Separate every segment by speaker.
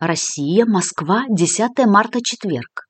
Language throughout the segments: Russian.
Speaker 1: Россия, Москва, 10 марта, четверг.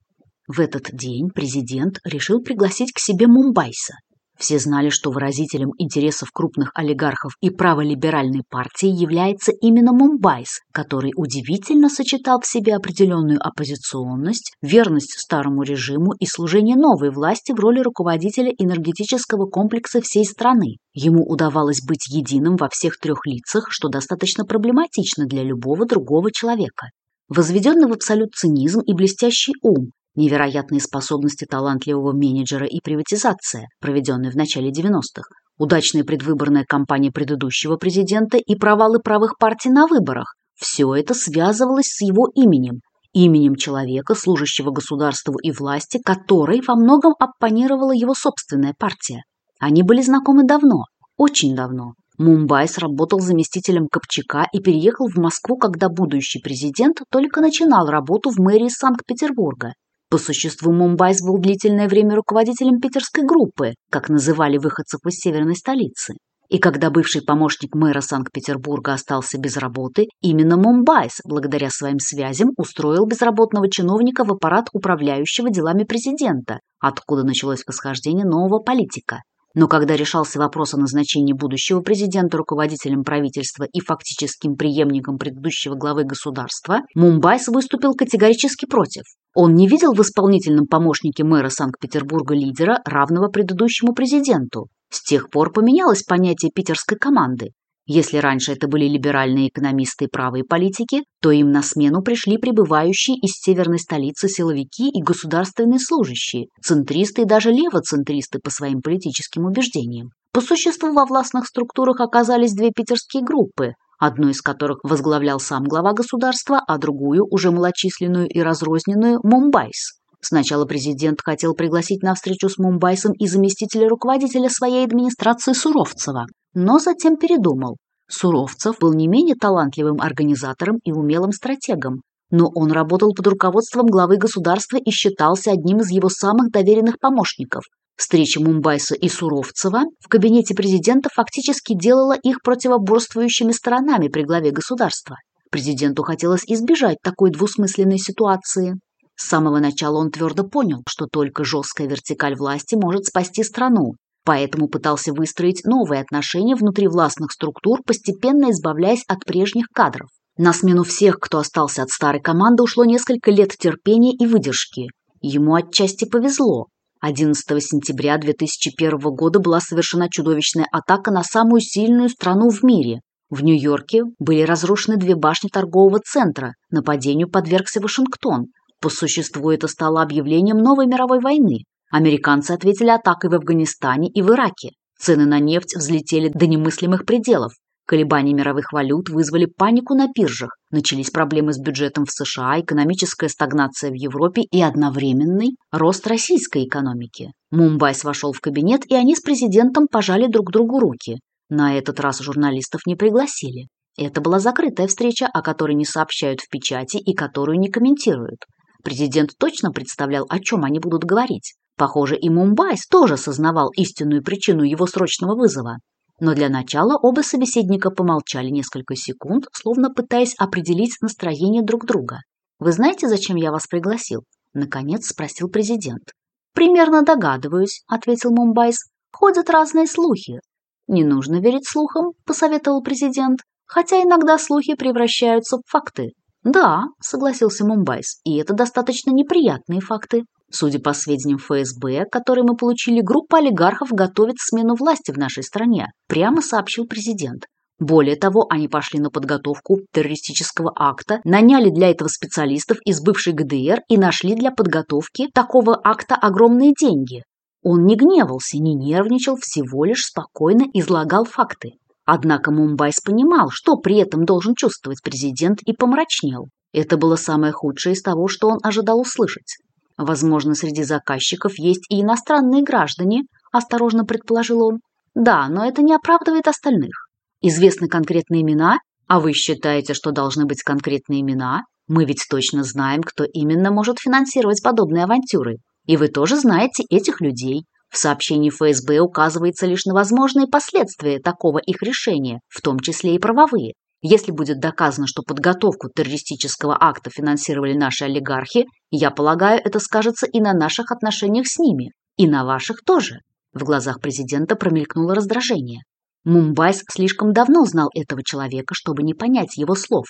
Speaker 1: В этот день президент решил пригласить к себе мумбайса. Все знали, что выразителем интересов крупных олигархов и праволиберальной партии является именно Мумбайс, который удивительно сочетал в себе определенную оппозиционность, верность старому режиму и служение новой власти в роли руководителя энергетического комплекса всей страны. Ему удавалось быть единым во всех трех лицах, что достаточно проблематично для любого другого человека. Возведенный в абсолют цинизм и блестящий ум, невероятные способности талантливого менеджера и приватизация, проведенная в начале 90-х, удачная предвыборная кампания предыдущего президента и провалы правых партий на выборах – все это связывалось с его именем, именем человека, служащего государству и власти, которой во многом оппонировала его собственная партия. Они были знакомы давно, очень давно. Мумбай сработал заместителем Копчака и переехал в Москву, когда будущий президент только начинал работу в мэрии Санкт-Петербурга. По существу Мумбайс был длительное время руководителем питерской группы, как называли выходцев из северной столицы. И когда бывший помощник мэра Санкт-Петербурга остался без работы, именно Мумбайс, благодаря своим связям, устроил безработного чиновника в аппарат управляющего делами президента, откуда началось восхождение нового политика. Но когда решался вопрос о назначении будущего президента руководителем правительства и фактическим преемником предыдущего главы государства, Мумбайс выступил категорически против. Он не видел в исполнительном помощнике мэра Санкт-Петербурга лидера, равного предыдущему президенту. С тех пор поменялось понятие питерской команды. Если раньше это были либеральные экономисты и правые политики, то им на смену пришли прибывающие из северной столицы силовики и государственные служащие, центристы и даже левоцентристы по своим политическим убеждениям. По существу во властных структурах оказались две питерские группы, одну из которых возглавлял сам глава государства, а другую, уже малочисленную и разрозненную, Мумбайс. Сначала президент хотел пригласить на встречу с Мумбайсом и заместителя руководителя своей администрации Суровцева, но затем передумал. Суровцев был не менее талантливым организатором и умелым стратегом, но он работал под руководством главы государства и считался одним из его самых доверенных помощников. Встреча Мумбайса и Суровцева в кабинете президента фактически делала их противоборствующими сторонами при главе государства. Президенту хотелось избежать такой двусмысленной ситуации. С самого начала он твердо понял, что только жесткая вертикаль власти может спасти страну, поэтому пытался выстроить новые отношения внутри властных структур, постепенно избавляясь от прежних кадров. На смену всех, кто остался от старой команды, ушло несколько лет терпения и выдержки. Ему отчасти повезло. 11 сентября 2001 года была совершена чудовищная атака на самую сильную страну в мире. В Нью-Йорке были разрушены две башни торгового центра, нападению подвергся Вашингтон. По существу это стало объявлением новой мировой войны. Американцы ответили атакой в Афганистане и в Ираке. Цены на нефть взлетели до немыслимых пределов. Колебания мировых валют вызвали панику на биржах. Начались проблемы с бюджетом в США, экономическая стагнация в Европе и одновременный рост российской экономики. Мумбайс вошел в кабинет, и они с президентом пожали друг другу руки. На этот раз журналистов не пригласили. Это была закрытая встреча, о которой не сообщают в печати и которую не комментируют. Президент точно представлял, о чем они будут говорить. Похоже, и Мумбайс тоже сознавал истинную причину его срочного вызова. Но для начала оба собеседника помолчали несколько секунд, словно пытаясь определить настроение друг друга. «Вы знаете, зачем я вас пригласил?» – наконец спросил президент. «Примерно догадываюсь», – ответил Мумбайс. «Ходят разные слухи». «Не нужно верить слухам», – посоветовал президент, «хотя иногда слухи превращаются в факты». «Да», – согласился Мумбайс, – «и это достаточно неприятные факты. Судя по сведениям ФСБ, которые мы получили, группа олигархов готовит смену власти в нашей стране, прямо сообщил президент. Более того, они пошли на подготовку террористического акта, наняли для этого специалистов из бывшей ГДР и нашли для подготовки такого акта огромные деньги. Он не гневался, не нервничал, всего лишь спокойно излагал факты. Однако Мумбайс понимал, что при этом должен чувствовать президент, и помрачнел. Это было самое худшее из того, что он ожидал услышать. Возможно, среди заказчиков есть и иностранные граждане, осторожно предположил он. Да, но это не оправдывает остальных. Известны конкретные имена, а вы считаете, что должны быть конкретные имена? Мы ведь точно знаем, кто именно может финансировать подобные авантюры. И вы тоже знаете этих людей. В сообщении ФСБ указывается лишь на возможные последствия такого их решения, в том числе и правовые. Если будет доказано, что подготовку террористического акта финансировали наши олигархи, я полагаю, это скажется и на наших отношениях с ними, и на ваших тоже. В глазах президента промелькнуло раздражение. Мумбайс слишком давно знал этого человека, чтобы не понять его слов.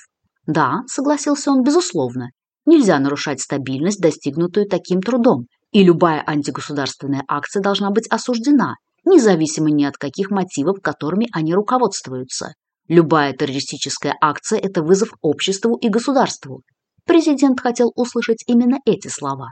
Speaker 1: Да, согласился он, безусловно. Нельзя нарушать стабильность, достигнутую таким трудом, и любая антигосударственная акция должна быть осуждена, независимо ни от каких мотивов, которыми они руководствуются. Любая террористическая акция – это вызов обществу и государству. Президент хотел услышать именно эти слова.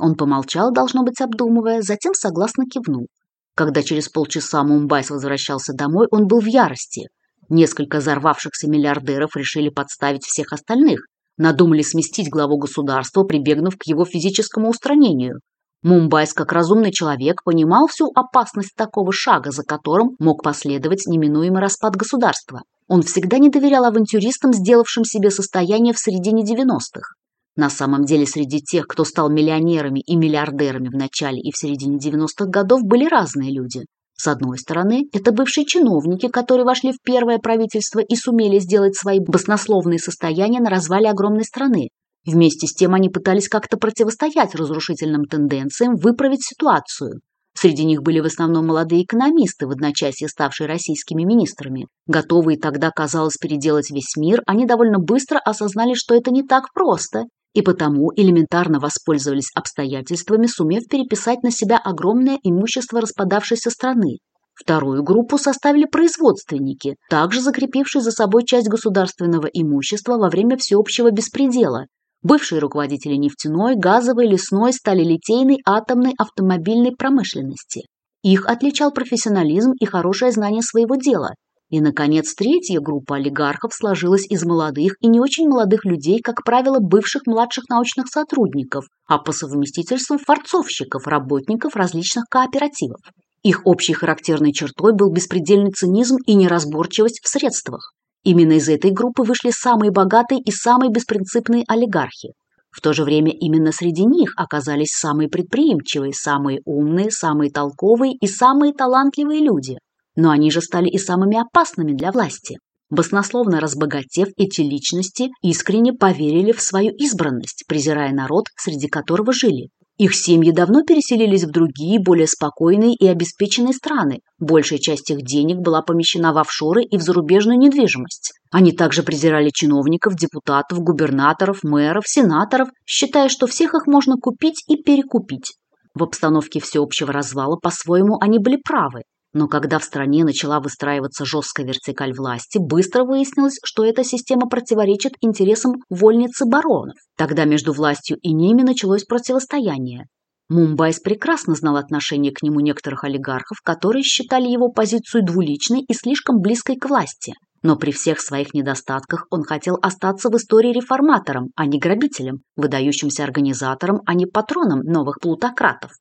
Speaker 1: Он помолчал, должно быть, обдумывая, затем согласно кивнул. Когда через полчаса Мумбайс возвращался домой, он был в ярости. Несколько взорвавшихся миллиардеров решили подставить всех остальных, надумали сместить главу государства, прибегнув к его физическому устранению. Мумбайс, как разумный человек, понимал всю опасность такого шага, за которым мог последовать неминуемый распад государства. Он всегда не доверял авантюристам, сделавшим себе состояние в середине 90-х. На самом деле среди тех, кто стал миллионерами и миллиардерами в начале и в середине 90-х годов, были разные люди. С одной стороны, это бывшие чиновники, которые вошли в первое правительство и сумели сделать свои баснословные состояния на развале огромной страны. Вместе с тем они пытались как-то противостоять разрушительным тенденциям, выправить ситуацию. Среди них были в основном молодые экономисты, в одночасье ставшие российскими министрами. Готовые тогда, казалось, переделать весь мир, они довольно быстро осознали, что это не так просто, и потому элементарно воспользовались обстоятельствами, сумев переписать на себя огромное имущество распадавшейся страны. Вторую группу составили производственники, также закрепившие за собой часть государственного имущества во время всеобщего беспредела. Бывшие руководители нефтяной, газовой, лесной, сталелитейной, атомной, автомобильной промышленности. Их отличал профессионализм и хорошее знание своего дела, и, наконец, третья группа олигархов сложилась из молодых и не очень молодых людей, как правило, бывших младших научных сотрудников, а по совместительству форцовщиков, работников различных кооперативов. Их общей характерной чертой был беспредельный цинизм и неразборчивость в средствах. Именно из этой группы вышли самые богатые и самые беспринципные олигархи. В то же время именно среди них оказались самые предприимчивые, самые умные, самые толковые и самые талантливые люди – но они же стали и самыми опасными для власти. Баснословно разбогатев, эти личности искренне поверили в свою избранность, презирая народ, среди которого жили. Их семьи давно переселились в другие, более спокойные и обеспеченные страны. Большая часть их денег была помещена в офшоры и в зарубежную недвижимость. Они также презирали чиновников, депутатов, губернаторов, мэров, сенаторов, считая, что всех их можно купить и перекупить. В обстановке всеобщего развала по-своему они были правы. Но когда в стране начала выстраиваться жесткая вертикаль власти, быстро выяснилось, что эта система противоречит интересам вольницы баронов. Тогда между властью и ними началось противостояние. Мумбайс прекрасно знал отношение к нему некоторых олигархов, которые считали его позицию двуличной и слишком близкой к власти. Но при всех своих недостатках он хотел остаться в истории реформатором, а не грабителем, выдающимся организатором, а не патроном новых плутократов.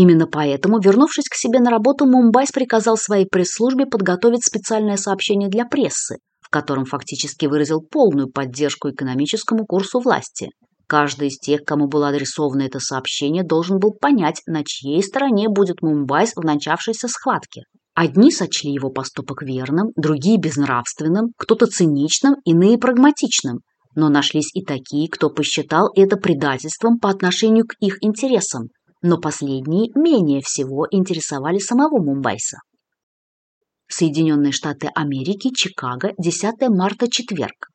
Speaker 1: Именно поэтому, вернувшись к себе на работу, Мумбайс приказал своей пресс-службе подготовить специальное сообщение для прессы, в котором фактически выразил полную поддержку экономическому курсу власти. Каждый из тех, кому было адресовано это сообщение, должен был понять, на чьей стороне будет Мумбайс в начавшейся схватке. Одни сочли его поступок верным, другие – безнравственным, кто-то циничным, иные – прагматичным. Но нашлись и такие, кто посчитал это предательством по отношению к их интересам, но последние менее всего интересовали самого Мумбайса. Соединенные Штаты Америки, Чикаго, 10 марта, четверг.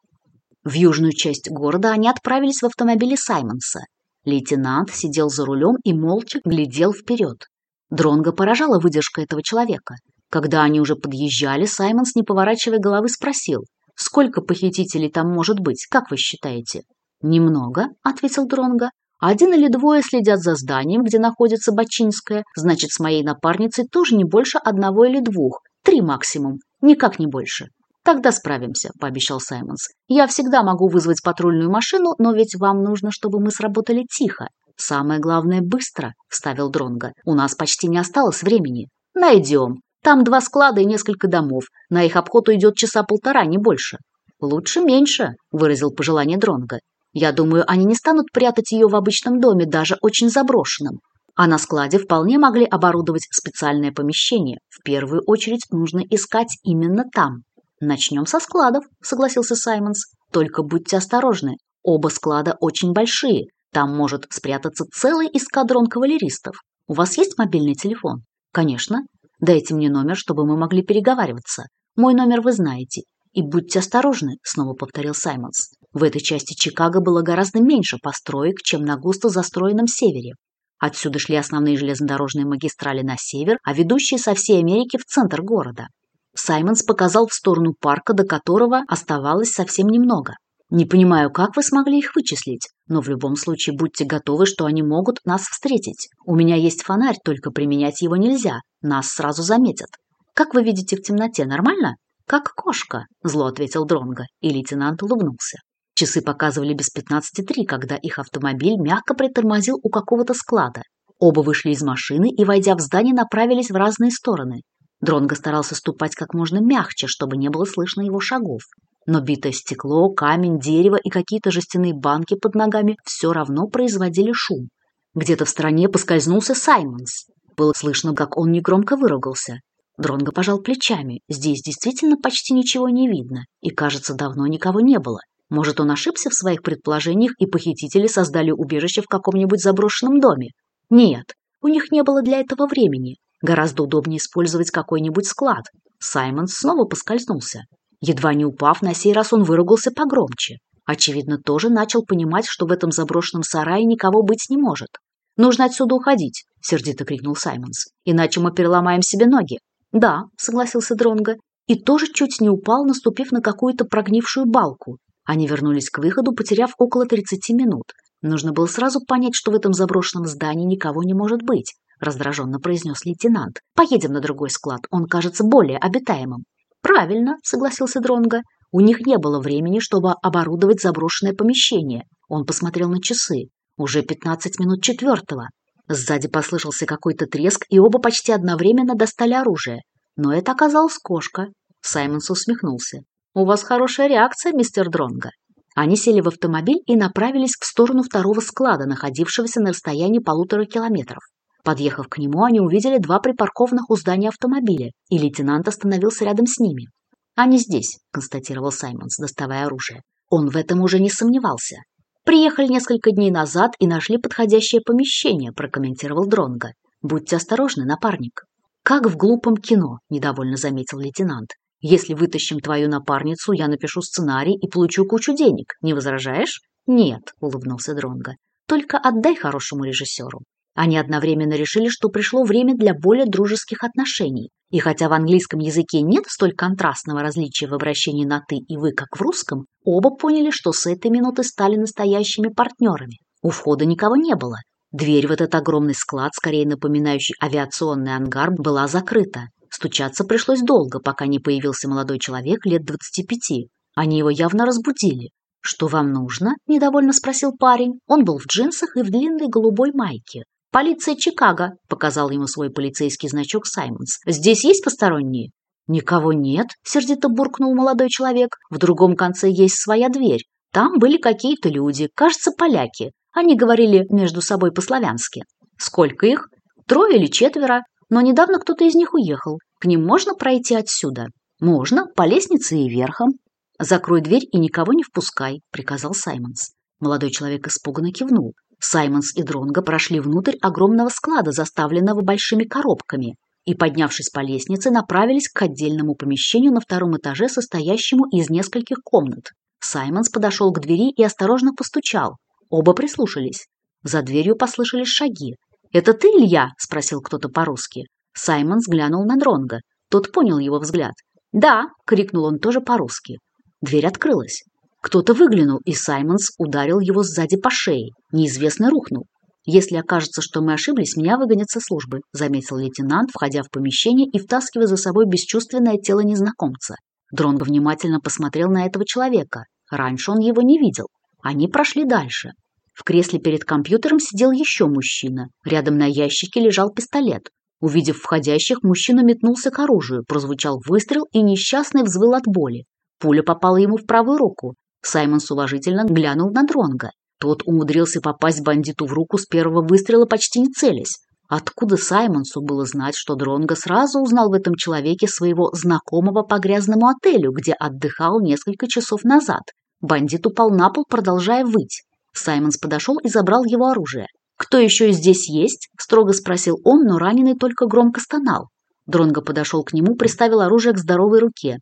Speaker 1: В южную часть города они отправились в автомобиле Саймонса. Лейтенант сидел за рулем и молча глядел вперед. Дронго поражала выдержка этого человека. Когда они уже подъезжали, Саймонс, не поворачивая головы, спросил, «Сколько похитителей там может быть, как вы считаете?» «Немного», — ответил Дронго. Один или двое следят за зданием, где находится Бачинская, значит, с моей напарницей тоже не больше одного или двух. Три максимум, никак не больше. «Тогда справимся», – пообещал Саймонс. «Я всегда могу вызвать патрульную машину, но ведь вам нужно, чтобы мы сработали тихо. Самое главное – быстро», – вставил Дронго. «У нас почти не осталось времени». «Найдем. Там два склада и несколько домов. На их обход уйдет часа полтора, не больше». «Лучше меньше», – выразил пожелание Дронго. Я думаю, они не станут прятать ее в обычном доме, даже очень заброшенном. А на складе вполне могли оборудовать специальное помещение. В первую очередь нужно искать именно там. Начнем со складов, согласился Саймонс. Только будьте осторожны. Оба склада очень большие. Там может спрятаться целый эскадрон кавалеристов. У вас есть мобильный телефон? Конечно. Дайте мне номер, чтобы мы могли переговариваться. Мой номер вы знаете. И будьте осторожны, снова повторил Саймонс. В этой части Чикаго было гораздо меньше построек, чем на густо застроенном севере. Отсюда шли основные железнодорожные магистрали на север, а ведущие со всей Америки в центр города. Саймонс показал в сторону парка, до которого оставалось совсем немного. Не понимаю, как вы смогли их вычислить, но в любом случае будьте готовы, что они могут нас встретить. У меня есть фонарь, только применять его нельзя, нас сразу заметят. Как вы видите в темноте, нормально? Как кошка, зло ответил Дронго, и лейтенант улыбнулся. Часы показывали без пятнадцати три, когда их автомобиль мягко притормозил у какого-то склада. Оба вышли из машины и, войдя в здание, направились в разные стороны. Дронго старался ступать как можно мягче, чтобы не было слышно его шагов. Но битое стекло, камень, дерево и какие-то жестяные банки под ногами все равно производили шум. Где-то в стороне поскользнулся Саймонс. Было слышно, как он негромко выругался. Дронго пожал плечами. Здесь действительно почти ничего не видно, и, кажется, давно никого не было. Может, он ошибся в своих предположениях, и похитители создали убежище в каком-нибудь заброшенном доме? Нет, у них не было для этого времени. Гораздо удобнее использовать какой-нибудь склад. Саймонс снова поскользнулся. Едва не упав, на сей раз он выругался погромче. Очевидно, тоже начал понимать, что в этом заброшенном сарае никого быть не может. «Нужно отсюда уходить», — сердито крикнул Саймонс. «Иначе мы переломаем себе ноги». «Да», — согласился Дронго, и тоже чуть не упал, наступив на какую-то прогнившую балку. Они вернулись к выходу, потеряв около 30 минут. Нужно было сразу понять, что в этом заброшенном здании никого не может быть, раздраженно произнес лейтенант. Поедем на другой склад, он кажется более обитаемым. Правильно, согласился Дронго. У них не было времени, чтобы оборудовать заброшенное помещение. Он посмотрел на часы. Уже 15 минут четвертого. Сзади послышался какой-то треск, и оба почти одновременно достали оружие. Но это оказалась кошка. Саймонс усмехнулся. «У вас хорошая реакция, мистер Дронго». Они сели в автомобиль и направились в сторону второго склада, находившегося на расстоянии полутора километров. Подъехав к нему, они увидели два припаркованных у здания автомобиля, и лейтенант остановился рядом с ними. «Они здесь», — констатировал Саймонс, доставая оружие. Он в этом уже не сомневался. «Приехали несколько дней назад и нашли подходящее помещение», — прокомментировал Дронго. «Будьте осторожны, напарник». «Как в глупом кино», — недовольно заметил лейтенант. «Если вытащим твою напарницу, я напишу сценарий и получу кучу денег. Не возражаешь?» «Нет», — улыбнулся Дронго. «Только отдай хорошему режиссеру». Они одновременно решили, что пришло время для более дружеских отношений. И хотя в английском языке нет столь контрастного различия в обращении на «ты» и «вы», как в русском, оба поняли, что с этой минуты стали настоящими партнерами. У входа никого не было. Дверь в этот огромный склад, скорее напоминающий авиационный ангар, была закрыта. Стучаться пришлось долго, пока не появился молодой человек лет 25. Они его явно разбудили. «Что вам нужно?» – недовольно спросил парень. Он был в джинсах и в длинной голубой майке. «Полиция Чикаго», — показал ему свой полицейский значок Саймонс. «Здесь есть посторонние?» «Никого нет», — сердито буркнул молодой человек. «В другом конце есть своя дверь. Там были какие-то люди, кажется, поляки. Они говорили между собой по-славянски. Сколько их? Трое или четверо? Но недавно кто-то из них уехал. К ним можно пройти отсюда? Можно, по лестнице и верхом. Закрой дверь и никого не впускай, приказал Саймонс. Молодой человек испуганно кивнул. Саймонс и Дронго прошли внутрь огромного склада, заставленного большими коробками, и, поднявшись по лестнице, направились к отдельному помещению на втором этаже, состоящему из нескольких комнат. Саймонс подошел к двери и осторожно постучал. Оба прислушались. За дверью послышались шаги. «Это ты, Илья?» – спросил кто-то по-русски. Саймонс глянул на Дронга. Тот понял его взгляд. «Да!» – крикнул он тоже по-русски. Дверь открылась. Кто-то выглянул, и Саймонс ударил его сзади по шее. Неизвестный рухнул. «Если окажется, что мы ошиблись, меня выгонят со службы», заметил лейтенант, входя в помещение и втаскивая за собой бесчувственное тело незнакомца. Дронго внимательно посмотрел на этого человека. Раньше он его не видел. Они прошли дальше. В кресле перед компьютером сидел еще мужчина. Рядом на ящике лежал пистолет. Увидев входящих, мужчина метнулся к оружию, прозвучал выстрел, и несчастный взвыл от боли. Пуля попала ему в правую руку. Саймонс уважительно глянул на Дронга. Тот умудрился попасть бандиту в руку с первого выстрела, почти не целясь. Откуда Саймонсу было знать, что Дронго сразу узнал в этом человеке своего знакомого по грязному отелю, где отдыхал несколько часов назад? Бандит упал на пол, продолжая выть. Саймонс подошел и забрал его оружие. «Кто еще здесь есть?» – строго спросил он, но раненый только громко стонал. Дронго подошел к нему, приставил оружие к здоровой руке.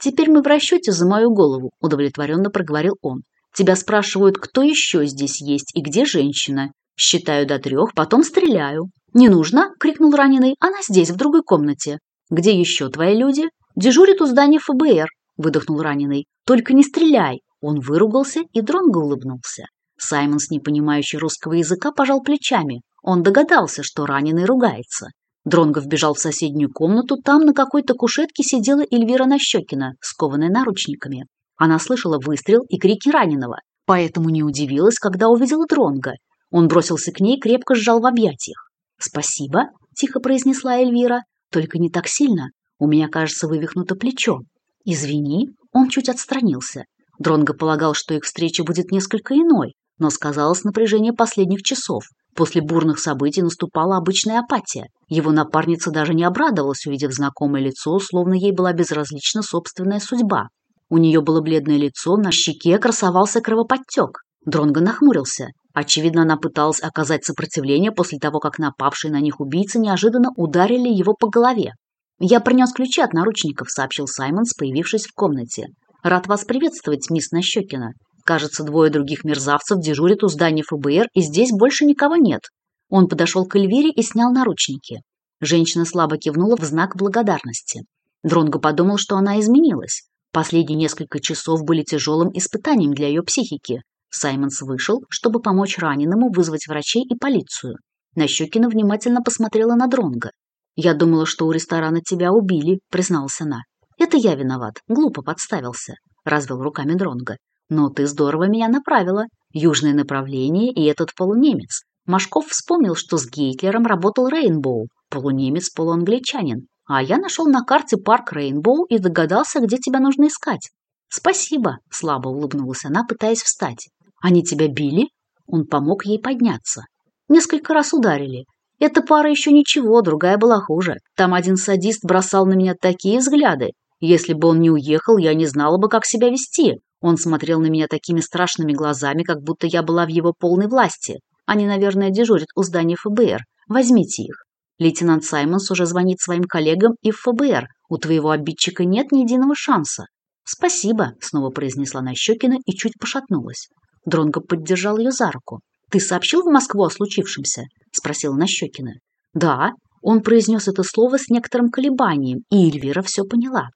Speaker 1: «Теперь мы в расчете за мою голову», – удовлетворенно проговорил он. «Тебя спрашивают, кто еще здесь есть и где женщина. Считаю до трех, потом стреляю. «Не нужно!» – крикнул раненый. «Она здесь, в другой комнате». «Где еще твои люди?» «Дежурит у здания ФБР», – выдохнул раненый. «Только не стреляй!» Он выругался, и Дронго улыбнулся. Саймонс, не понимающий русского языка, пожал плечами. Он догадался, что раненый ругается. Дронго вбежал в соседнюю комнату. Там на какой-то кушетке сидела Эльвира Нащекина, скованная наручниками. Она слышала выстрел и крики раненого, поэтому не удивилась, когда увидела Дронго. Он бросился к ней, крепко сжал в объятиях. «Спасибо», – тихо произнесла Эльвира, – «только не так сильно. У меня, кажется, вывихнуто плечо». «Извини», – он чуть отстранился. Дронго полагал, что их встреча будет несколько иной, но сказалось напряжение последних часов. После бурных событий наступала обычная апатия. Его напарница даже не обрадовалась, увидев знакомое лицо, словно ей была безразлична собственная судьба. У нее было бледное лицо, на щеке красовался кровоподтек. Дронго нахмурился. Очевидно, она пыталась оказать сопротивление после того, как напавшие на них убийцы неожиданно ударили его по голове. «Я принес ключи от наручников», — сообщил Саймонс, появившись в комнате. «Рад вас приветствовать, мисс Нащекина. Кажется, двое других мерзавцев дежурят у здания ФБР, и здесь больше никого нет». Он подошел к Эльвире и снял наручники. Женщина слабо кивнула в знак благодарности. Дронго подумал, что она изменилась. Последние несколько часов были тяжелым испытанием для ее психики. Саймонс вышел, чтобы помочь раненому вызвать врачей и полицию. Нащекина внимательно посмотрела на Дронга. «Я думала, что у ресторана тебя убили», — призналась она. «Это я виноват, глупо подставился», — развел руками Дронга. «Но ты здорово меня направила. Южное направление и этот полунемец. Машков вспомнил, что с Гейтлером работал Рейнбоу, полунемец-полуангличанин. А я нашел на карте парк Рейнбоу и догадался, где тебя нужно искать. «Спасибо», — слабо улыбнулась она, пытаясь встать. Они тебя били?» Он помог ей подняться. Несколько раз ударили. Эта пара еще ничего, другая была хуже. Там один садист бросал на меня такие взгляды. Если бы он не уехал, я не знала бы, как себя вести. Он смотрел на меня такими страшными глазами, как будто я была в его полной власти. Они, наверное, дежурят у здания ФБР. Возьмите их. Лейтенант Саймонс уже звонит своим коллегам и в ФБР. У твоего обидчика нет ни единого шанса. «Спасибо», — снова произнесла Нащекина и чуть пошатнулась. Дронго поддержал ее за руку. «Ты сообщил в Москву о случившемся?» – спросила Нащекина. «Да». Он произнес это слово с некоторым колебанием, и Эльвира все поняла.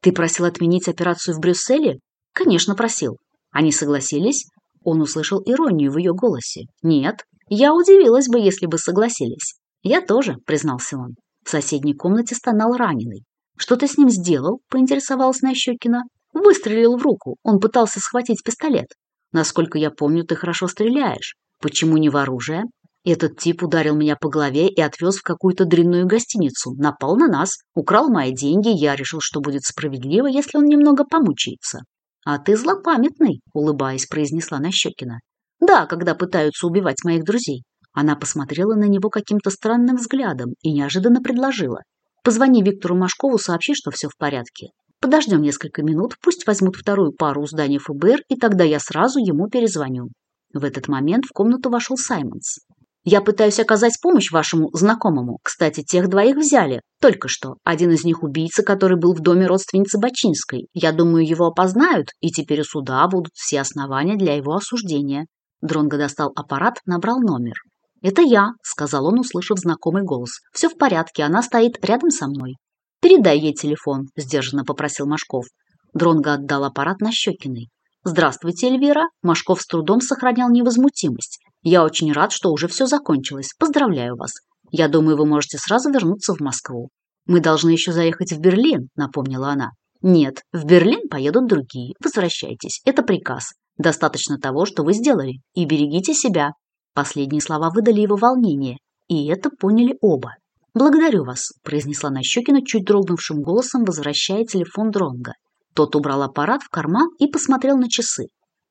Speaker 1: «Ты просил отменить операцию в Брюсселе?» «Конечно, просил». Они согласились? Он услышал иронию в ее голосе. «Нет, я удивилась бы, если бы согласились». «Я тоже», — признался он. В соседней комнате стонал раненый. «Что ты с ним сделал?» — поинтересовалась Нащекина. «Выстрелил в руку. Он пытался схватить пистолет». Насколько я помню, ты хорошо стреляешь. Почему не в оружие? Этот тип ударил меня по голове и отвез в какую-то дрянную гостиницу, напал на нас, украл мои деньги, я решил, что будет справедливо, если он немного помучается. «А ты злопамятный», — улыбаясь, произнесла Нащекина. «Да, когда пытаются убивать моих друзей». Она посмотрела на него каким-то странным взглядом и неожиданно предложила. «Позвони Виктору Машкову, сообщи, что все в порядке. Подождем несколько минут, пусть возьмут вторую пару у здания ФБР, и тогда я сразу ему перезвоню. В этот момент в комнату вошел Саймонс. «Я пытаюсь оказать помощь вашему знакомому. Кстати, тех двоих взяли. Только что. Один из них убийца, который был в доме родственницы Бачинской. Я думаю, его опознают, и теперь у суда будут все основания для его осуждения». Дронго достал аппарат, набрал номер. «Это я», — сказал он, услышав знакомый голос. «Все в порядке, она стоит рядом со мной». «Передай ей телефон», – сдержанно попросил Машков. Дронго отдал аппарат на Щекиной. «Здравствуйте, Эльвира». Машков с трудом сохранял невозмутимость. «Я очень рад, что уже все закончилось. Поздравляю вас. Я думаю, вы можете сразу вернуться в Москву». «Мы должны еще заехать в Берлин», – напомнила она. «Нет, в Берлин поедут другие. Возвращайтесь. Это приказ. Достаточно того, что вы сделали. И берегите себя». Последние слова выдали его волнение, и это поняли оба. «Благодарю вас», – произнесла Нащекина чуть дрогнувшим голосом, возвращая телефон Дронга. Тот убрал аппарат в карман и посмотрел на часы.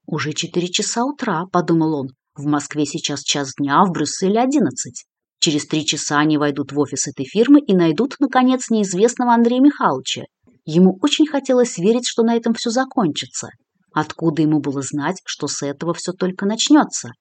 Speaker 1: «Уже четыре часа утра», – подумал он. «В Москве сейчас час дня, а в Брюсселе одиннадцать. Через три часа они войдут в офис этой фирмы и найдут, наконец, неизвестного Андрея Михайловича. Ему очень хотелось верить, что на этом все закончится. Откуда ему было знать, что с этого все только начнется?